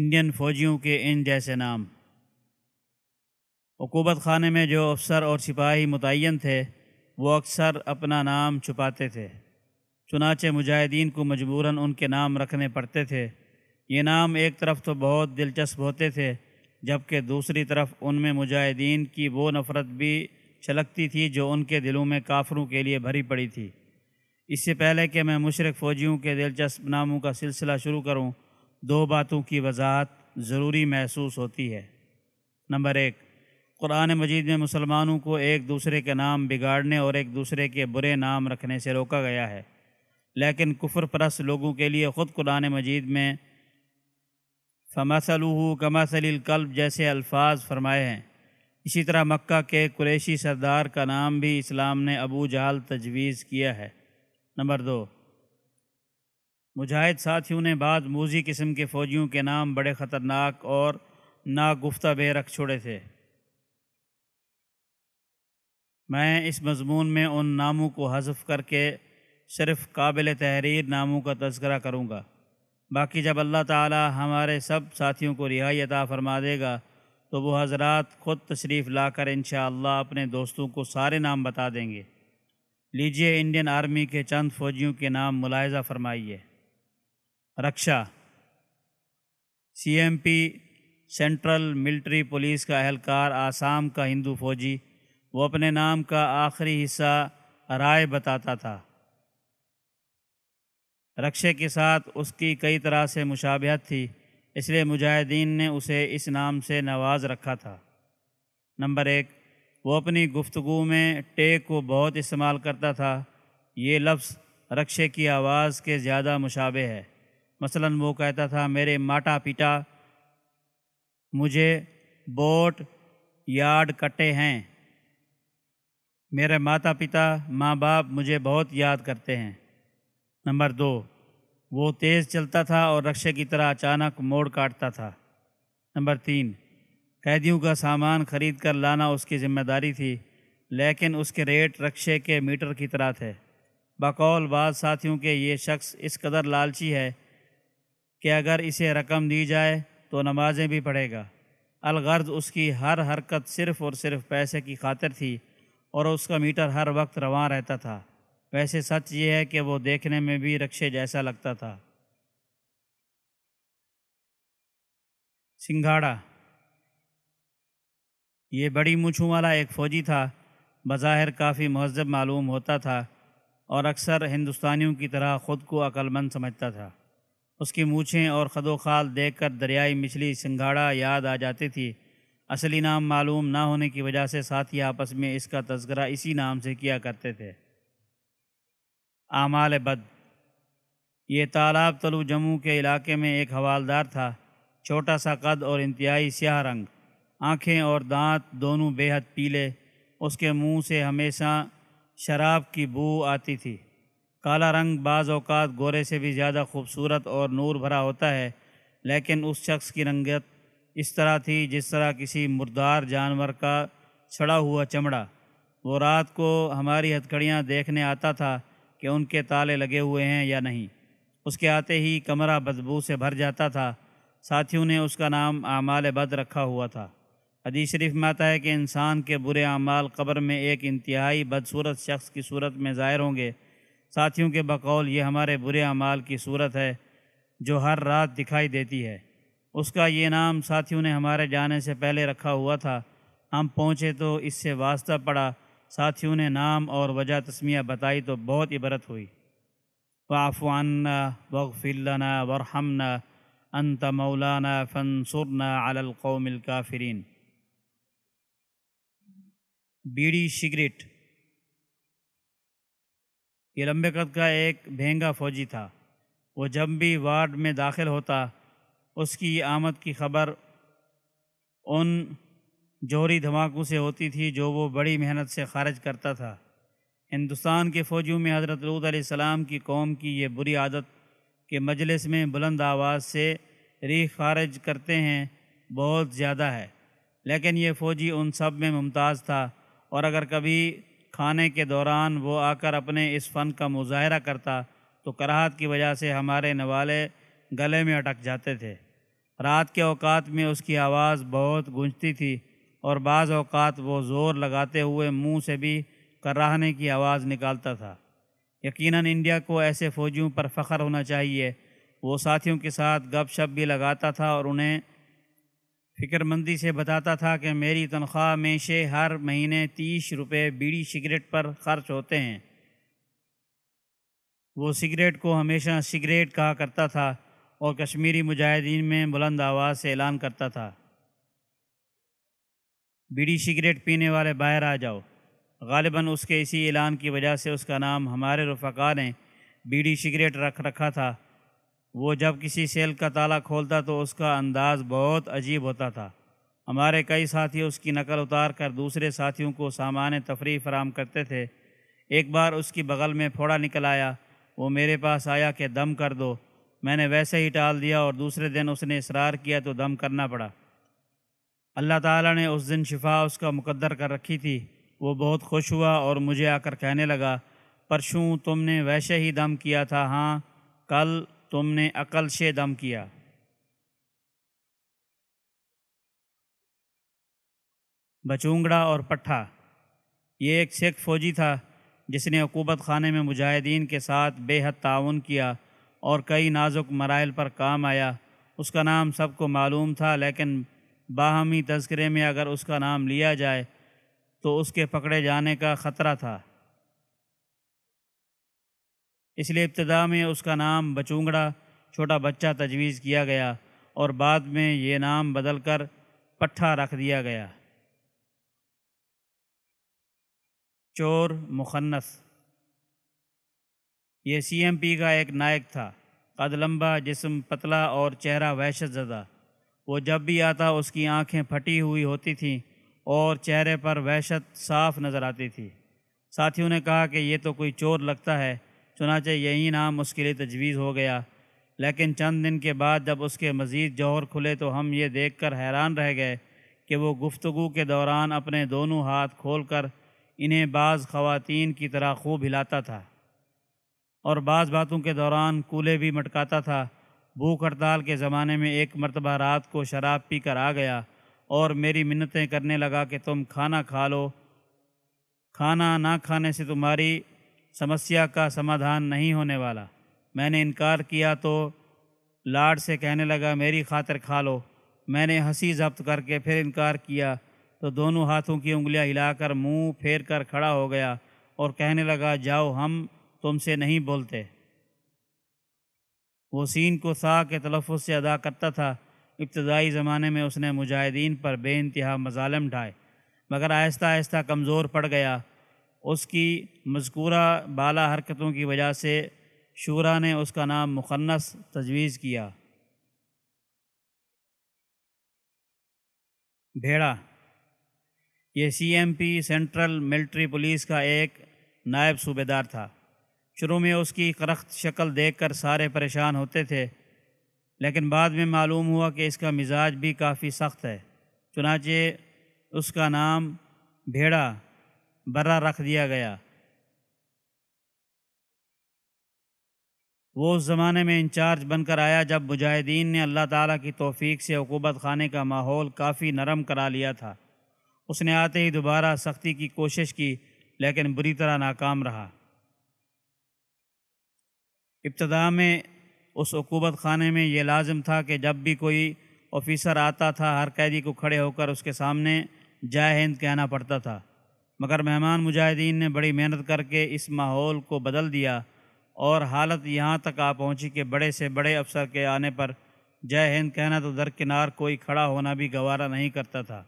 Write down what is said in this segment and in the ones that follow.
Indian فوجیوں کے ان جیسے نام۔ حکومت خانے میں جو افسر اور سپاہی متعین تھے، وہ اکثر اپنا نام چھپاتے تھے۔ چنانچہ مجاہدین کو مجبوراً ان کے نام رکھنے پڑتے تھے۔ یہ نام ایک طرف تو بہت دلچسپ ہوتے تھے، جبکہ دوسری طرف ان میں مجاہدین کی وہ نفرت بھی چھلکتی تھی جو ان کے دلوں میں کافروں کے لیے بھری پڑی تھی۔ اس سے پہلے کہ میں مشرق فوجیوں کے دلچسپ ناموں کا سلسلہ شروع کروں دو باتوں کی وضاحت ضروری محسوس ہوتی ہے۔ نمبر ایک، قرآن مجید میں مسلمانوں کو ایک دوسرے کے نام بگاڑنے اور ایک دوسرے کے برے نام رکھنے سے روکا گیا ہے۔ لیکن کفر پرست لوگوں کے لیے خود قرآن مجید میں فمسلوح کماسل القلب جیسے الفاظ فرمائے ہیں۔ اسی طرح مکہ کے قریشی سردار کا نام بھی اسلام نے ابو جہال تجویز کیا ہے۔ نمبر دو مجاہد ساتھیوں نے بعض موزی قسم کے فوجیوں کے نام بڑے خطرناک اور ناگفتہ بے رکھ چھوڑے تھے۔ میں اس مضمون میں ان ناموں کو حذف کر کے صرف قابل تحریر ناموں کا تذکرہ کروں گا۔ باقی جب اللہ تعالی ہمارے سب ساتھیوں کو رہائی عطا فرما دے گا، تو وہ حضرات خود تشریف لا کر انشاءاللہ اپنے دوستوں کو سارے نام بتا دیں گے۔ لیجیے انڈین آرمی کے چند فوجیوں کے نام ملاحظہ فرمائیے۔ رکشا۔ C M P, central military police کا اہلکار، آسام کا ہندو فوجی، وہ اپنے نام کا آخری حصہ رائے بتاتا تھا۔ رکشے کے ساتھ اس کی کئی طرح سے مشابہت تھی، اس لیے مجاہدین نے اسے اس نام سے نواز رکھا تھا۔ نمبر ایک، وہ اپنی گفتگو میں ٹے کو بہت استعمال کرتا تھا۔ یہ لفظ رکشے کی آواز کے زیادہ مشابہ ہے۔ مثلا وہ کہتا تھا، میرے ماٹا پیٹا، مجھے بوٹ یارڈ کٹے ہیں۔ میرے ماتا پتا ماں باپ مجھے بہت یاد کرتے ہیں۔ نمبر دو، وہ تیز چلتا تھا اور رکشے کی طرح اچانک موڑ کاٹتا تھا۔ نمبر تین، قیدیوں کا سامان خرید کر لانا اس کی ذمہ داری تھی، لیکن اس کے ریٹ رکشے کے میٹر کی طرح تھے۔ بقول بعض ساتھیوں کے یہ شخص اس قدر لالچی ہے کہ اگر اسے رقم دی جائے تو نمازیں بھی پڑھے گا۔ الغرض اس کی ہر حرکت صرف اور صرف پیسے کی خاطر تھی اور اس کا میٹر ہر وقت رواں رہتا تھا۔ ویسے سچ یہ ہے کہ وہ دیکھنے میں بھی رکشے جیسا لگتا تھا۔ سنگھاڑا۔ یہ بڑی مچھوں والا ایک فوجی تھا۔ بظاہر کافی مہذب معلوم ہوتا تھا اور اکثر ہندوستانیوں کی طرح خود کو عقل مند سمجھتا تھا۔ اس کی مونچھیں اور خد و خال دیکھ کر دریائی مچھلی سنگھاڑا یاد آ جاتی تھی اصلی نام معلوم نہ ہونے کی وجہ سے ساتھی آپس میں اس کا تذکرہ اسی نام سے کیا کرتے تھے۔ اعمال بد۔ یہ تالاب تلو جموں کے علاقے میں ایک حوالدار تھا۔ چھوٹا سا قد اور انتہائی سیاہ رنگ۔ آنکھیں اور دانت دونوں بے حد پیلے۔ اس کے منہ سے ہمیشہ شراب کی بو آتی تھی۔ کالا رنگ بعض اوقات گورے سے بھی زیادہ خوبصورت اور نور بھرا ہوتا ہے، لیکن اس شخص کی رنگت اس طرح تھی جس طرح کسی مردار جانور کا چھڑا ہوا چمڑا۔ وہ رات کو ہماری ہتھکڑیاں دیکھنے آتا تھا کہ ان کے تالے لگے ہوئے ہیں یا نہیں۔ اس کے آتے ہی کمرہ بدبو سے بھر جاتا تھا۔ ساتھیوں نے اس کا نام اعمال بد رکھا ہوا تھا۔ حدیث شریف میں آتا ہے کہ انسان کے برے اعمال قبر میں ایک انتہائی بدصورت شخص کی صورت میں ظاہر ہوں گے۔ ساتھیوں کے بقول یہ ہمارے برے اعمال کی صورت ہے جو ہر رات دکھائی دیتی ہے۔ اس کا یہ نام ساتھیوں نے ہمارے جانے سے پہلے رکھا ہوا تھا۔ ہم پہنچے تو اس سے واسطہ پڑا۔ ساتھیوں نے نام اور وجہ تسمیہ بتائی تو بہت عبرت ہوئی۔ عنا وغفر لنا ورحمنا انت مولانا فنصرنا علی القوم الکافرین بیڑی سگریٹ۔ یہ لمبے قد کا ایک بھینگا فوجی تھا۔ وہ جب بھی وارڈ میں داخل ہوتا، اس کی آمد کی خبر ان جوہری دھماکوں سے ہوتی تھی جو وہ بڑی محنت سے خارج کرتا تھا۔ ہندوستان کے فوجیوں میں حضرت رود علیہ السلام کی قوم کی یہ بری عادت کہ مجلس میں بلند آواز سے ریح خارج کرتے ہیں بہت زیادہ ہے، لیکن یہ فوجی ان سب میں ممتاز تھا۔ اور اگر کبھی کھانے کے دوران وہ آ کر اپنے اس فن کا مظاہرہ کرتا تو کراہت کی وجہ سے ہمارے نوالے گلے میں اٹک جاتے تھے۔ رات کے اوقات میں اس کی آواز بہت گونجتی تھی اور بعض اوقات وہ زور لگاتے ہوئے منہ سے بھی کراہنے کی آواز نکالتا تھا۔ یقیناً انڈیا کو ایسے فوجیوں پر فخر ہونا چاہیے۔ وہ ساتھیوں کے ساتھ گپ شپ بھی لگاتا تھا اور انہیں فکر مندی سے بتاتا تھا کہ میری تنخواہ میں سے ہر مہینے تیس روپے بیڑی سگریٹ پر خرچ ہوتے ہیں۔ وہ سگریٹ کو ہمیشہ سگریٹ کہا کرتا تھا اور کشمیری مجاہدین میں بلند آواز سے اعلان کرتا تھا۔ بیڑی سگریٹ پینے والے باہر آ جاؤ۔ غالباً اس کے اسی اعلان کی وجہ سے اس کا نام ہمارے رفقا نے بیڑی سگریٹ رکھ رکھا تھا۔ وہ جب کسی سیل کا تالا کھولتا تو اس کا انداز بہت عجیب ہوتا تھا۔ ہمارے کئی ساتھی اس کی نقل اتار کر دوسرے ساتھیوں کو سامان تفریح فراہم کرتے تھے۔ ایک بار اس کی بغل میں پھوڑا نکل آیا۔ وہ میرے پاس آیا کہ دم کر دو۔ میں نے ویسے ہی ٹال دیا اور دوسرے دن اس نے اصرار کیا تو دم کرنا پڑا۔ اللہ تعالیٰ نے اس دن شفا اس کا مقدر کر رکھی تھی۔ وہ بہت خوش ہوا اور مجھے آ کر کہنے لگا، پرشوں، تم نے ویسے ہی دم کیا تھا۔ ہاں کل تم نے عقل سے دم کیا۔ بچونگڑا اور پٹھا۔ یہ ایک سکھ فوجی تھا جس نے حکومت خانے میں مجاہدین کے ساتھ بے حد تعاون کیا اور کئی نازک مرائل پر کام آیا۔ اس کا نام سب کو معلوم تھا، لیکن باہمی تذکرے میں اگر اس کا نام لیا جائے تو اس کے پکڑے جانے کا خطرہ تھا۔ اس لیے ابتدا میں اس کا نام بچونگڑا، چھوٹا بچہ تجویز کیا گیا اور بعد میں یہ نام بدل کر پٹھا رکھ دیا گیا۔ چور مخنص یہ سی ایم پی کا ایک نائک تھا، قد لمبا جسم، پتلا اور چہرہ وحشت زدہ۔ وہ جب بھی آتا اس کی آنکھیں پھٹی ہوئی ہوتی تھیں اور چہرے پر وحشت صاف نظر آتی تھی۔ ساتھیوں نے کہا کہ یہ تو کوئی چور لگتا ہے۔ چنانچہ یہی نام اس کے لیے تجویز ہو گیا۔ لیکن چند دن کے بعد جب اس کے مزید جوہر کھلے تو ہم یہ دیکھ کر حیران رہ گئے کہ وہ گفتگو کے دوران اپنے دونوں ہاتھ کھول کر انہیں بعض خواتین کی طرح خوب ہلاتا تھا اور بعض باتوں کے دوران کولے بھی مٹکاتا تھا۔ بھوک ہڑتال کے زمانے میں ایک مرتبہ رات کو شراب پی کر آ گیا اور میری منتیں کرنے لگا کہ تم کھانا کھا لو۔ کھانا نہ کھانے سے تمہاری سمسیا کا سمادھان نہیں ہونے والا۔ میں نے انکار کیا تو لاڈ سے کہنے لگا، میری خاطر کھا لو۔ میں نے ہنسی ضبط کر کے پھر انکار کیا تو دونوں ہاتھوں کی انگلیاں ہلا کر منہ پھیر کر کھڑا ہو گیا اور کہنے لگا، جاؤ ہم تم سے نہیں بولتے۔ وہ سین کو سا کے تلفظ سے ادا کرتا تھا۔ ابتدائی زمانے میں اس نے مجاہدین پر بے انتہا مظالم ڈھائے، مگر آہستہ آہستہ کمزور پڑ گیا۔ اس کی مذکورہ بالا حرکتوں کی وجہ سے شورا نے اس کا نام مخنص تجویز کیا۔ بھیڑا، یہ C M P central military police کا ایک نائب صوبے دار تھا۔ شروع میں اس کی کرخت شکل دیکھ کر سارے پریشان ہوتے تھے، لیکن بعد میں معلوم ہوا کہ اس کا مزاج بھی کافی سخت ہے۔ چنانچہ اس کا نام بھیڑا برا رکھ دیا گیا۔ وہ اس زمانے میں انچارج بن کر آیا جب مجاہدین نے اللہ تعالیٰ کی توفیق سے حکومت خانے کا ماحول کافی نرم کرا لیا تھا۔ اس نے آتے ہی دوبارہ سختی کی کوشش کی، لیکن بری طرح ناکام رہا۔ ابتدا میں اس حکومت خانے میں یہ لازم تھا کہ جب بھی کوئی آفیسر آتا تھا، ہر قیدی کو کھڑے ہو کر اس کے سامنے جائے ہند کہنا پڑتا تھا۔ مگر مہمان مجاہدین نے بڑی محنت کر کے اس ماحول کو بدل دیا اور حالت یہاں تک آ پہنچی کہ بڑے سے بڑے افسر کے آنے پر جے ہند کہنا تو درکنار کوئی کھڑا ہونا بھی گوارا نہیں کرتا تھا۔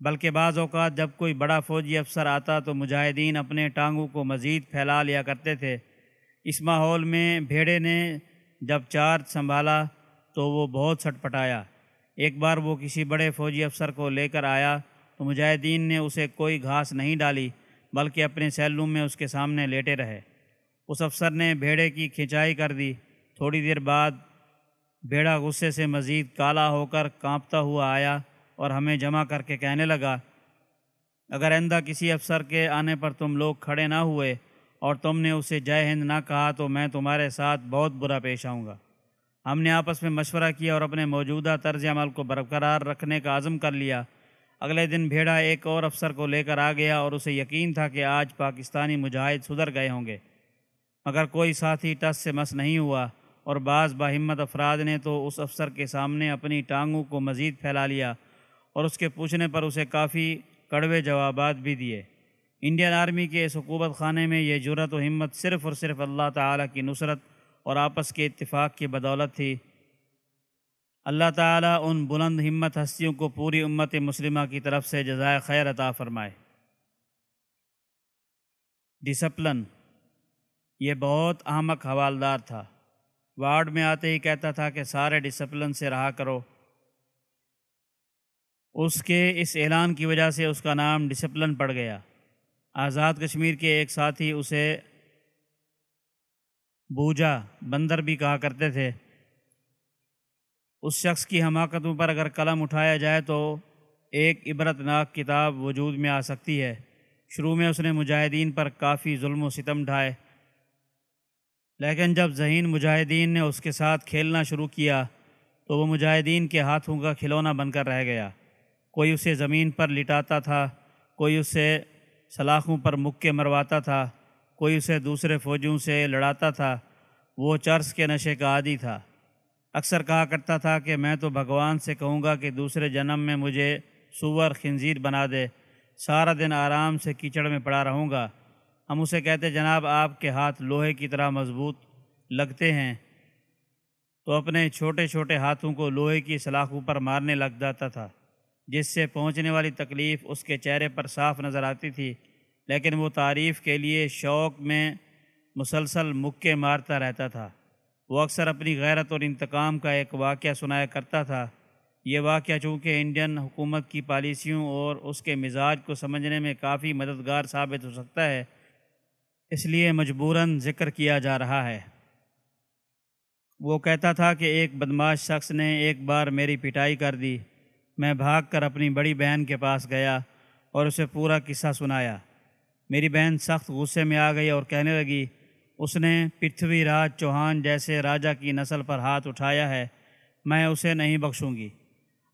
بلکہ بعض اوقات جب کوئی بڑا فوجی افسر آتا تو مجاہدین اپنے ٹانگوں کو مزید پھیلا لیا کرتے تھے۔ اس ماحول میں بھیڑے نے جب چارج سنبھالا تو وہ بہت سٹ پٹایا ایک بار وہ کسی بڑے فوجی افسر کو لے کر آیا تو مجاہدین نے اسے کوئی گھاس نہیں ڈالی، بلکہ اپنے سیلوم میں اس کے سامنے لیٹے رہے۔ اس افسر نے بھیڑے کی کھنچائی کر دی۔ تھوڑی دیر بعد بھیڑا غصے سے مزید کالا ہو کر کانپتا ہوا آیا اور ہمیں جمع کر کے کہنے لگا، اگر آئندہ کسی افسر کے آنے پر تم لوگ کھڑے نہ ہوئے اور تم نے اسے جے ہند نہ کہا تو میں تمہارے ساتھ بہت برا پیش آؤں گا۔ ہم نے آپس میں مشورہ کیا اور اپنے موجودہ طرز عمل کو برقرار رکھنے کا عزم کر لیا۔ اگلے دن بھیڑا ایک اور افسر کو لے کر آ گیا اور اسے یقین تھا کہ آج پاکستانی مجاہد سدھر گئے ہوں گے۔ مگر کوئی ساتھی ٹس سے مس نہیں ہوا اور بعض باہمت افراد نے تو اس افسر کے سامنے اپنی ٹانگوں کو مزید پھیلا لیا اور اس کے پوچھنے پر اسے کافی کڑوے جوابات بھی دیے۔ انڈین آرمی کے اس حکومت خانے میں یہ جرت و ہمت صرف اور صرف اللہ تعالیٰ کی نصرت اور آپس کے اتفاق کی بدولت تھی۔ اللہ تعالیٰ ان بلند ہمت ہستیوں کو پوری امت مسلمہ کی طرف سے جزائے خیر عطا فرمائے۔ ڈسپلن یہ بہت احمق حوالدار تھا۔ وارڈ میں آتے ہی کہتا تھا کہ سارے ڈسپلن سے رہا کرو۔ اس کے اس اعلان کی وجہ سے اس کا نام ڈسپلن پڑ گیا۔ آزاد کشمیر کے ایک ساتھی اسے بوجا بندر بھی کہا کرتے تھے۔ اس شخص کی حماقتوں پر اگر قلم اٹھایا جائے تو ایک عبرت ناک کتاب وجود میں آ سکتی ہے۔ شروع میں اس نے مجاہدین پر کافی ظلم و ستم ڈھائے۔ لیکن جب ذہین مجاہدین نے اس کے ساتھ کھیلنا شروع کیا تو وہ مجاہدین کے ہاتھوں کا کھلونا بن کر رہ گیا۔ کوئی اسے زمین پر لٹاتا تھا، کوئی اسے سلاخوں پر مکے مرواتا تھا، کوئی اسے دوسرے فوجوں سے لڑاتا تھا۔ وہ چرس کے نشے کا عادی تھا۔ اکثر کہا کرتا تھا کہ میں تو بھگوان سے کہوں گا کہ دوسرے جنم میں مجھے سور خنزیر بنا دے، سارا دن آرام سے کیچڑ میں پڑا رہوں گا۔ ہم اسے کہتے، جناب، آپ کے ہاتھ لوہے کی طرح مضبوط لگتے ہیں۔ تو اپنے چھوٹے چھوٹے ہاتھوں کو لوہے کی سلاخوں پر مارنے لگ جاتا تھا، جس سے پہنچنے والی تکلیف اس کے چہرے پر صاف نظر آتی تھی۔ لیکن وہ تعریف کے لیے شوق میں مسلسل مکے مارتا رہتا تھا۔ وہ اکثر اپنی غیرت اور انتقام کا ایک واقعہ سنایا کرتا تھا۔ یہ واقعہ چونکہ انڈین حکومت کی پالیسیوں اور اس کے مزاج کو سمجھنے میں کافی مددگار ثابت ہو سکتا ہے، اس لیے مجبوراً ذکر کیا جا رہا ہے۔ وہ کہتا تھا کہ ایک بدماش شخص نے ایک بار میری پٹائی کر دی۔ میں بھاگ کر اپنی بڑی بہن کے پاس گیا اور اسے پورا قصہ سنایا۔ میری بہن سخت غصے میں آ گئی اور کہنے لگی اس نے پتھوی راج چوہان جیسے راجا کی نسل پر ہاتھ اٹھایا ہے، میں اسے نہیں بخشوں گی۔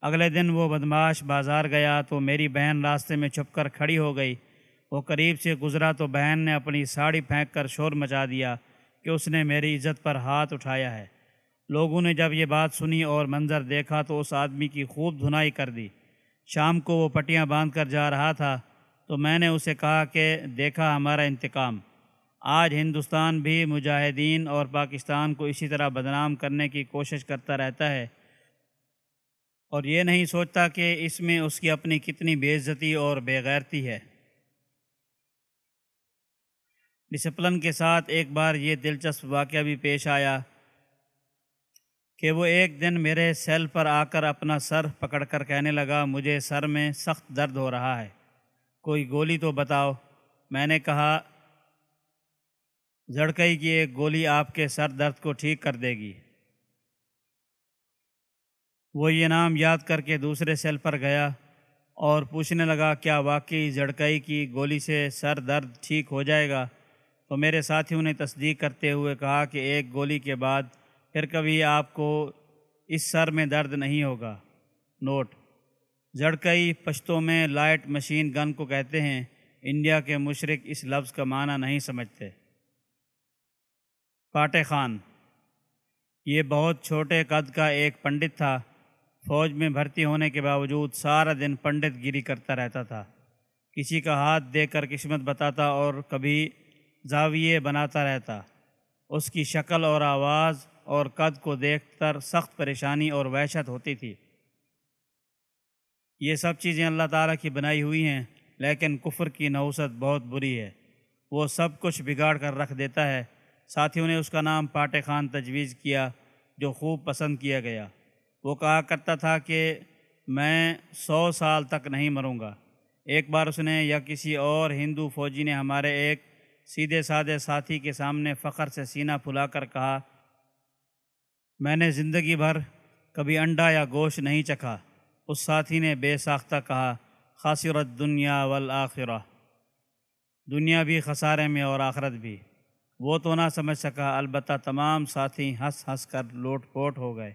اگلے دن وہ بدماش بازار گیا تو میری بہن راستے میں چھپ کر کھڑی ہو گئی۔ وہ قریب سے گزرا تو بہن نے اپنی ساڑی پھینک کر شور مچا دیا کہ اس نے میری عزت پر ہاتھ اٹھایا ہے۔ لوگوں نے جب یہ بات سنی اور منظر دیکھا تو اس آدمی کی خوب دھنائی کر دی۔ شام کو وہ پٹیاں باندھ کر جا رہا تھا تو میں نے اسے کہا کہ دیکھا ہمارا انتقام۔ آج ہندوستان بھی مجاہدین اور پاکستان کو اسی طرح بدنام کرنے کی کوشش کرتا رہتا ہے۔ اور یہ نہیں سوچتا کہ اس میں اس کی اپنی کتنی بے عزتی اور بے غیرتی ہے۔ ڈسپلن کے ساتھ ایک بار یہ دلچسپ واقعہ بھی پیش آیا کہ وہ ایک دن میرے سیل پر آ کر اپنا سر پکڑ کر کہنے لگا، مجھے سر میں سخت درد ہو رہا ہے، کوئی گولی تو بتاؤ۔ میں نے کہا زڑکئی کی ایک گولی آپ کے سر درد کو ٹھیک کر دے گی۔ وہ یہ نام یاد کر کے دوسرے سیل پر گیا اور پوچھنے لگا، کیا واقعی زڑکئی کی گولی سے سر درد ٹھیک ہو جائے گا؟ تو میرے ساتھیوں نے تصدیق کرتے ہوئے کہا کہ ایک گولی کے بعد پھر کبھی آپ کو اس سر میں درد نہیں ہوگا۔ نوٹ زڑکئی پشتوں میں لائٹ مشین گن کو کہتے ہیں۔ انڈیا کے مشرق اس لفظ کا معنی نہیں سمجھتے۔ پاٹے خان۔ یہ بہت چھوٹے قد کا ایک پنڈت تھا۔ فوج میں بھرتی ہونے کے باوجود سارا دن پنڈت گیری کرتا رہتا تھا۔ کسی کا ہاتھ دے کر قسمت بتاتا اور کبھی زاویے بناتا رہتا۔ اس کی شکل اور آواز اور قد کو دیکھ کر سخت پریشانی اور وحشت ہوتی تھی۔ یہ سب چیزیں اللہ تعالیٰ کی بنائی ہوئی ہیں، لیکن کفر کی نوسط بہت بری ہے۔ وہ سب کچھ بگاڑ کر رکھ دیتا ہے۔ ساتھیوں نے اس کا نام پاٹے خان تجویز کیا، جو خوب پسند کیا گیا۔ وہ کہا کرتا تھا کہ میں سو سال تک نہیں مروں گا۔ ایک بار اس نے یا کسی اور ہندو فوجی نے ہمارے ایک سیدھے سادے ساتھی کے سامنے فخر سے سینہ پھلا کر کہا، میں نے زندگی بھر کبھی انڈا یا گوشت نہیں چکھا۔ اس ساتھی نے بے ساختہ کہا خاصرت دنیا والآخرہ۔ دنیا بھی خسارے میں اور آخرت بھی۔ وہ تو نہ سمجھ سکا، البتہ تمام ساتھی ہنس ہنس کر لوٹ پوٹ ہو گئے۔